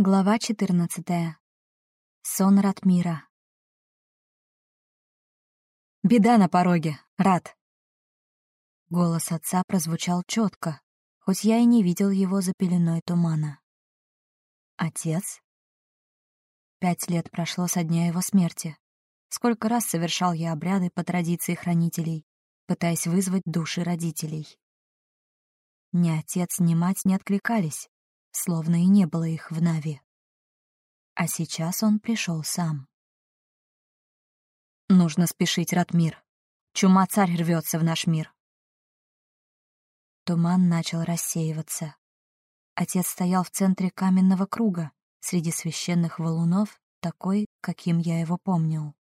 Глава 14. Сон Ратмира. «Беда на пороге, Рат!» Голос отца прозвучал четко, хоть я и не видел его за пеленой тумана. «Отец?» Пять лет прошло со дня его смерти. Сколько раз совершал я обряды по традиции хранителей, пытаясь вызвать души родителей. Ни отец, ни мать не откликались, словно и не было их в Нави. А сейчас он пришел сам. Нужно спешить, Ратмир. Чума-царь рвется в наш мир. Туман начал рассеиваться. Отец стоял в центре каменного круга, среди священных валунов, такой, каким я его помнил.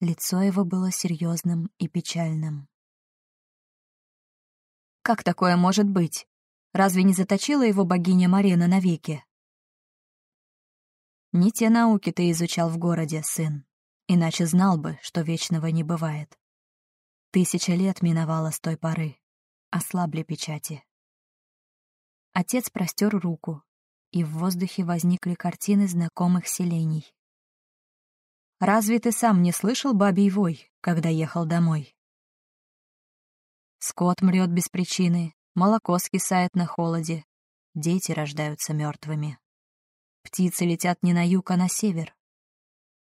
Лицо его было серьезным и печальным. «Как такое может быть?» Разве не заточила его богиня Марена навеки? Не те науки ты изучал в городе, сын, иначе знал бы, что вечного не бывает. Тысяча лет миновало с той поры, ослабли печати. Отец простер руку, и в воздухе возникли картины знакомых селений. «Разве ты сам не слышал бабий вой, когда ехал домой?» Скот мрет без причины, Молоко скисает на холоде, дети рождаются мертвыми. Птицы летят не на юг, а на север.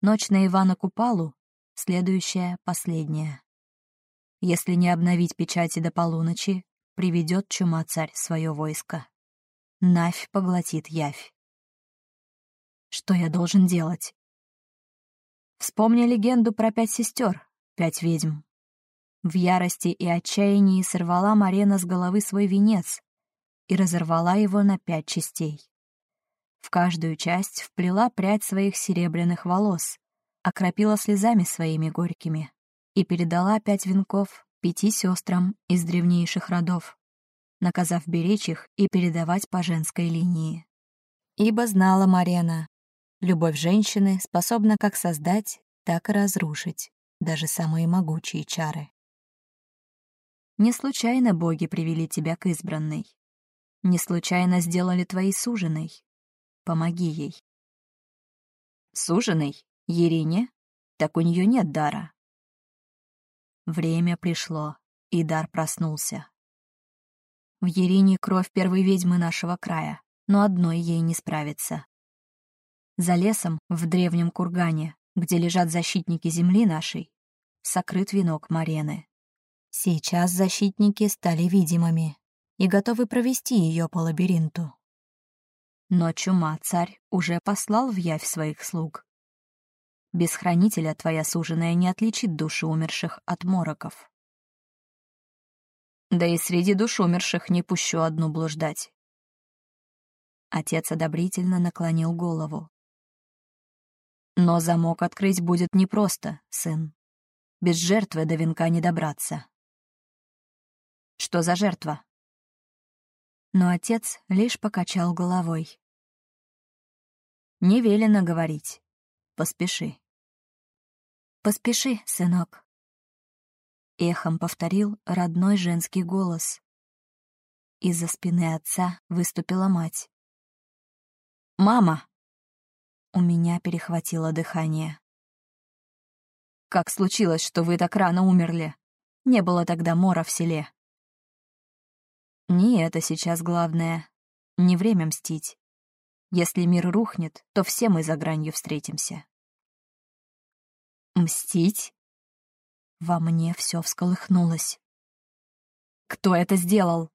Ночь на Ивана Купалу, следующая, последняя. Если не обновить печати до полуночи, приведет чума царь свое войско. Навь поглотит явь. Что я должен делать? Вспомни легенду про пять сестер, пять ведьм. В ярости и отчаянии сорвала Марена с головы свой венец и разорвала его на пять частей. В каждую часть вплела прядь своих серебряных волос, окропила слезами своими горькими и передала пять венков пяти сестрам из древнейших родов, наказав беречь их и передавать по женской линии. Ибо знала Марена, любовь женщины способна как создать, так и разрушить даже самые могучие чары. Не случайно боги привели тебя к избранной. Не случайно сделали твоей суженой. Помоги ей. Суженой? Ерине? Так у нее нет дара. Время пришло, и дар проснулся. В Ерине кровь первой ведьмы нашего края, но одной ей не справиться. За лесом, в древнем кургане, где лежат защитники земли нашей, сокрыт венок Марены. Сейчас защитники стали видимыми и готовы провести ее по лабиринту. Но чума-царь уже послал в явь своих слуг. Без хранителя твоя суженая не отличит души умерших от мороков. Да и среди душ умерших не пущу одну блуждать. Отец одобрительно наклонил голову. Но замок открыть будет непросто, сын. Без жертвы до венка не добраться. Что за жертва?» Но отец лишь покачал головой. «Не велено говорить. Поспеши». «Поспеши, сынок», — эхом повторил родной женский голос. Из-за спины отца выступила мать. «Мама!» У меня перехватило дыхание. «Как случилось, что вы так рано умерли? Не было тогда мора в селе». Не это сейчас главное. Не время мстить. Если мир рухнет, то все мы за гранью встретимся. Мстить? Во мне все всколыхнулось. «Кто это сделал?»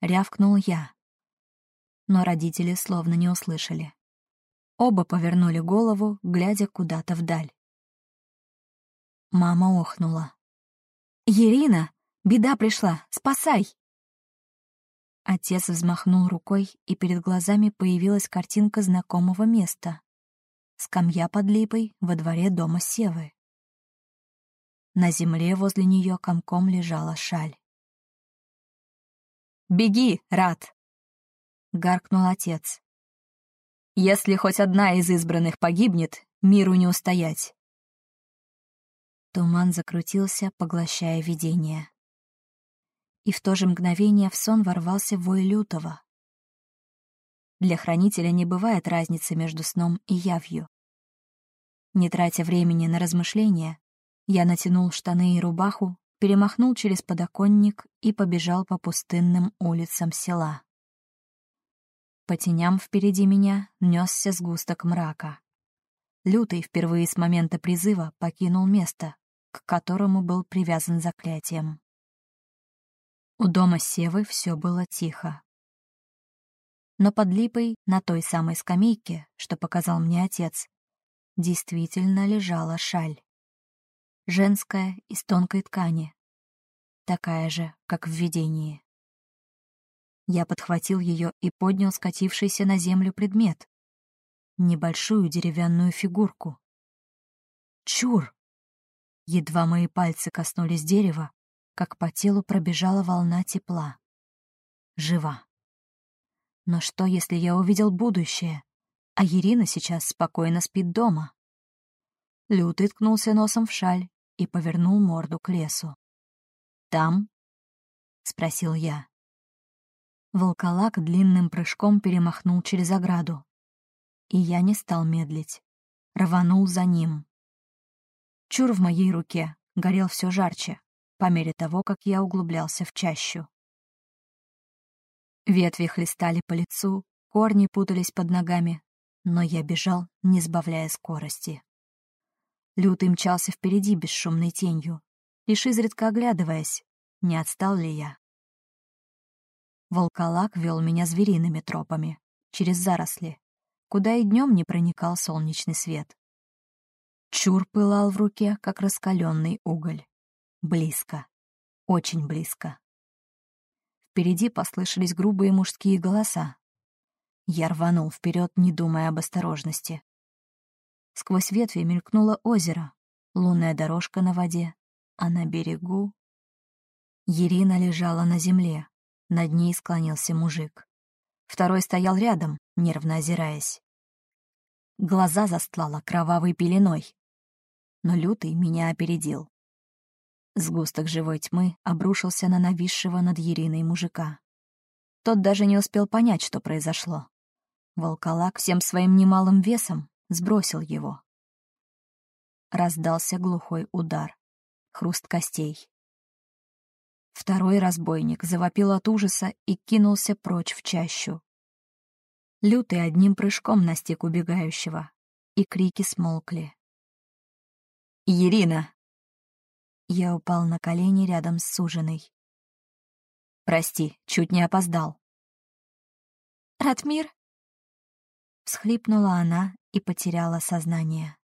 Рявкнул я. Но родители словно не услышали. Оба повернули голову, глядя куда-то вдаль. Мама охнула. «Ирина, беда пришла, спасай!» Отец взмахнул рукой, и перед глазами появилась картинка знакомого места. Скамья под липой во дворе дома Севы. На земле возле нее комком лежала шаль. «Беги, Рад!» — гаркнул отец. «Если хоть одна из избранных погибнет, миру не устоять». Туман закрутился, поглощая видение и в то же мгновение в сон ворвался вой лютого. Для хранителя не бывает разницы между сном и явью. Не тратя времени на размышления, я натянул штаны и рубаху, перемахнул через подоконник и побежал по пустынным улицам села. По теням впереди меня несся сгусток мрака. Лютый впервые с момента призыва покинул место, к которому был привязан заклятием. У дома Севы все было тихо. Но под липой, на той самой скамейке, что показал мне отец, действительно лежала шаль. Женская, из тонкой ткани. Такая же, как в видении. Я подхватил ее и поднял скатившийся на землю предмет. Небольшую деревянную фигурку. Чур! Едва мои пальцы коснулись дерева, как по телу пробежала волна тепла. Жива. Но что, если я увидел будущее, а Ирина сейчас спокойно спит дома? Лютый ткнулся носом в шаль и повернул морду к лесу. «Там?» — спросил я. Волколак длинным прыжком перемахнул через ограду. И я не стал медлить. Рванул за ним. Чур в моей руке горел все жарче, по мере того, как я углублялся в чащу. Ветви хлестали по лицу, корни путались под ногами, но я бежал, не сбавляя скорости. Лютый мчался впереди бесшумной тенью, лишь изредка оглядываясь, не отстал ли я. Волколак вел меня звериными тропами, через заросли, куда и днем не проникал солнечный свет. Чур пылал в руке, как раскаленный уголь. Близко. Очень близко. Впереди послышались грубые мужские голоса. Я рванул вперед, не думая об осторожности. Сквозь ветви мелькнуло озеро, лунная дорожка на воде, а на берегу... Ирина лежала на земле, над ней склонился мужик. Второй стоял рядом, нервно озираясь. Глаза застлала кровавой пеленой. Но лютый меня опередил. Сгусток живой тьмы обрушился на нависшего над Ериной мужика. Тот даже не успел понять, что произошло. Волколак всем своим немалым весом сбросил его. Раздался глухой удар, хруст костей. Второй разбойник завопил от ужаса и кинулся прочь в чащу. Лютый одним прыжком настиг убегающего, и крики смолкли. «Ирина!» Я упал на колени рядом с суженой. «Прости, чуть не опоздал». «Ратмир?» Всхлипнула она и потеряла сознание.